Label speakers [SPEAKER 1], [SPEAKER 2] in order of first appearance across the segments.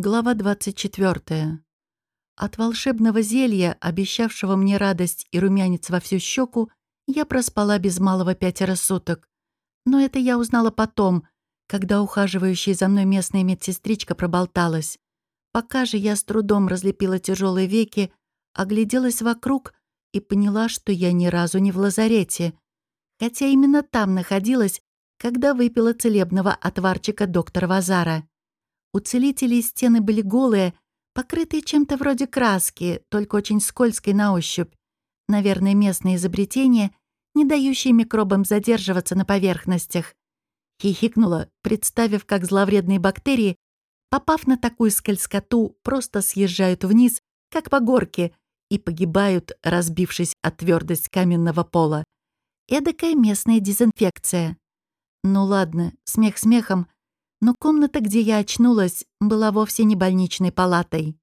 [SPEAKER 1] Глава 24. От волшебного зелья, обещавшего мне радость и румянец во всю щеку, я проспала без малого пятеро суток. Но это я узнала потом, когда ухаживающая за мной местная медсестричка проболталась. Пока же я с трудом разлепила тяжелые веки, огляделась вокруг и поняла, что я ни разу не в лазарете. Хотя именно там находилась, когда выпила целебного отварчика доктора Вазара. У целителей стены были голые, покрытые чем-то вроде краски, только очень скользкой на ощупь. Наверное, местное изобретение, не дающее микробам задерживаться на поверхностях. Хихикнула, представив, как зловредные бактерии, попав на такую скользкоту, просто съезжают вниз, как по горке, и погибают, разбившись от твердость каменного пола. Эдакая местная дезинфекция. Ну ладно, смех смехом, но комната, где я очнулась, была вовсе не больничной палатой.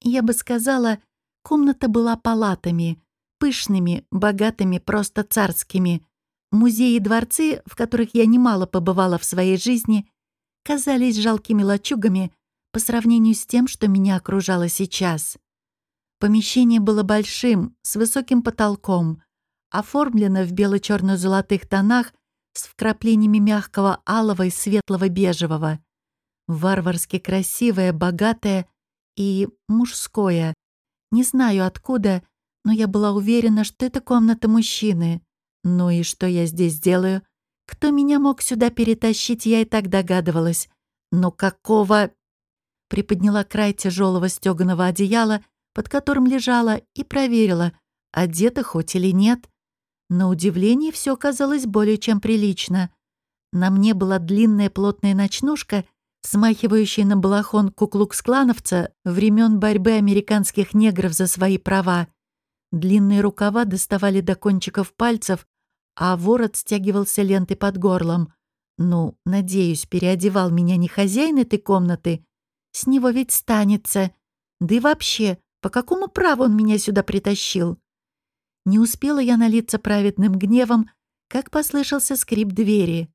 [SPEAKER 1] Я бы сказала, комната была палатами, пышными, богатыми, просто царскими. Музеи и дворцы, в которых я немало побывала в своей жизни, казались жалкими лачугами по сравнению с тем, что меня окружало сейчас. Помещение было большим, с высоким потолком, оформлено в бело-черно-золотых тонах с вкраплениями мягкого алого и светлого бежевого. Варварски красивое, богатое и мужское. Не знаю откуда, но я была уверена, что это комната мужчины. Ну и что я здесь делаю? Кто меня мог сюда перетащить, я и так догадывалась. Но какого... Приподняла край тяжелого стеганого одеяла, под которым лежала, и проверила, одета хоть или нет. На удивление все оказалось более чем прилично. На мне была длинная плотная ночнушка, смахивающая на балахон куклукс-клановца времен борьбы американских негров за свои права. Длинные рукава доставали до кончиков пальцев, а ворот стягивался лентой под горлом. Ну, надеюсь, переодевал меня не хозяин этой комнаты. С него ведь станется. Да и вообще, по какому праву он меня сюда притащил? Не успела я налиться праведным гневом, как послышался скрип двери.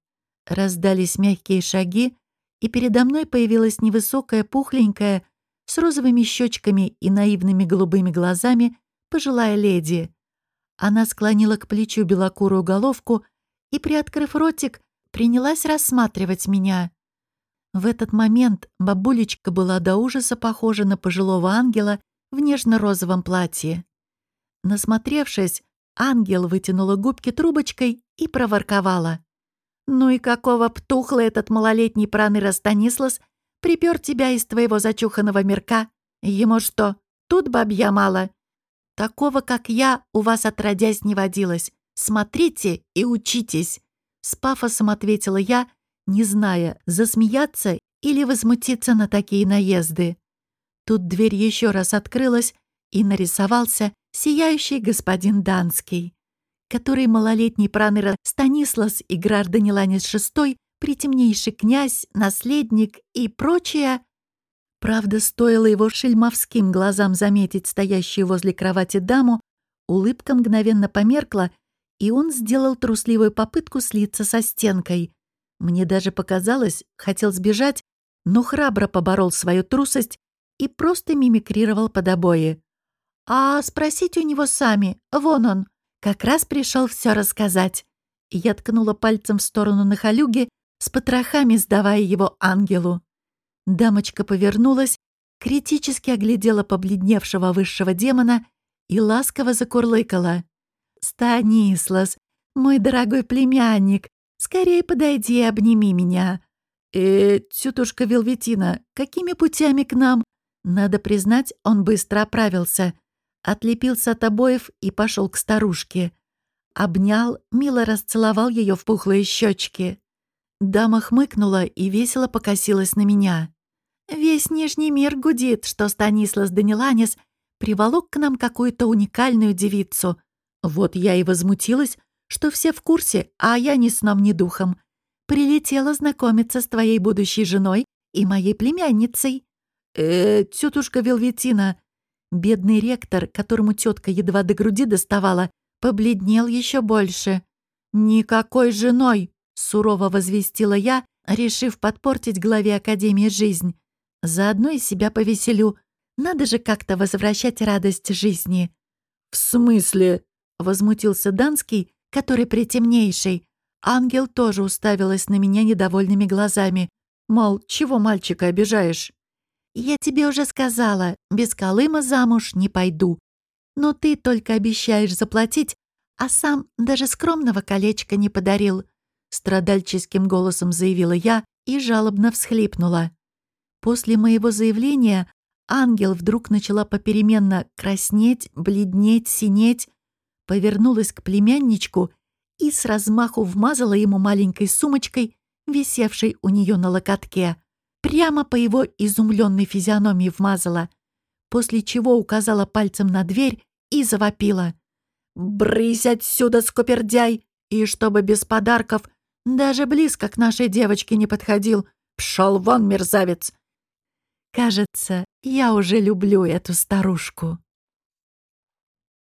[SPEAKER 1] Раздались мягкие шаги, и передо мной появилась невысокая, пухленькая, с розовыми щечками и наивными голубыми глазами пожилая леди. Она склонила к плечу белокурую головку и, приоткрыв ротик, принялась рассматривать меня. В этот момент бабулечка была до ужаса похожа на пожилого ангела в нежно-розовом платье. Насмотревшись, ангел вытянула губки трубочкой и проворковала. «Ну и какого птухла этот малолетний проныра Станислас припер тебя из твоего зачуханного мирка? Ему что, тут бабья мало? Такого, как я, у вас отродясь не водилось. Смотрите и учитесь!» С пафосом ответила я, не зная, засмеяться или возмутиться на такие наезды. Тут дверь еще раз открылась, и нарисовался сияющий господин Данский, который малолетний праныра Станислас и Даниланис VI, притемнейший князь, наследник и прочее. Правда, стоило его шельмовским глазам заметить стоящую возле кровати даму, улыбка мгновенно померкла, и он сделал трусливую попытку слиться со стенкой. Мне даже показалось, хотел сбежать, но храбро поборол свою трусость и просто мимикрировал под обои. «А спросите у него сами, вон он, как раз пришел все рассказать». Я ткнула пальцем в сторону нахалюги, с потрохами сдавая его ангелу. Дамочка повернулась, критически оглядела побледневшего высшего демона и ласково закурлыкала. «Станислас, мой дорогой племянник, скорее подойди и обними меня». «Э, тетушка Велветина, какими путями к нам?» Надо признать, он быстро оправился отлепился от обоев и пошел к старушке. Обнял, мило расцеловал ее в пухлые щечки. Дама хмыкнула и весело покосилась на меня. Весь Нижний мир гудит, что Станислас Даниланис приволок к нам какую-то уникальную девицу. Вот я и возмутилась, что все в курсе, а я ни сном, ни духом. Прилетела знакомиться с твоей будущей женой и моей племянницей. «Э, тетушка Велветина, Бедный ректор, которому тетка едва до груди доставала, побледнел еще больше. «Никакой женой!» — сурово возвестила я, решив подпортить главе Академии жизнь. Заодно и себя повеселю. Надо же как-то возвращать радость жизни».
[SPEAKER 2] «В смысле?»
[SPEAKER 1] — возмутился Данский, который притемнейший. Ангел тоже уставилась на меня недовольными глазами. Мол, чего мальчика обижаешь? «Я тебе уже сказала, без Колыма замуж не пойду. Но ты только обещаешь заплатить, а сам даже скромного колечка не подарил», страдальческим голосом заявила я и жалобно всхлипнула. После моего заявления ангел вдруг начала попеременно краснеть, бледнеть, синеть, повернулась к племянничку и с размаху вмазала ему маленькой сумочкой, висевшей у нее на локотке. Прямо по его изумленной физиономии вмазала, после чего указала пальцем на дверь и завопила. «Брысь отсюда, скупердяй! И чтобы без подарков даже близко к нашей девочке не подходил. Пшел вон, мерзавец!» Кажется, я уже люблю эту старушку.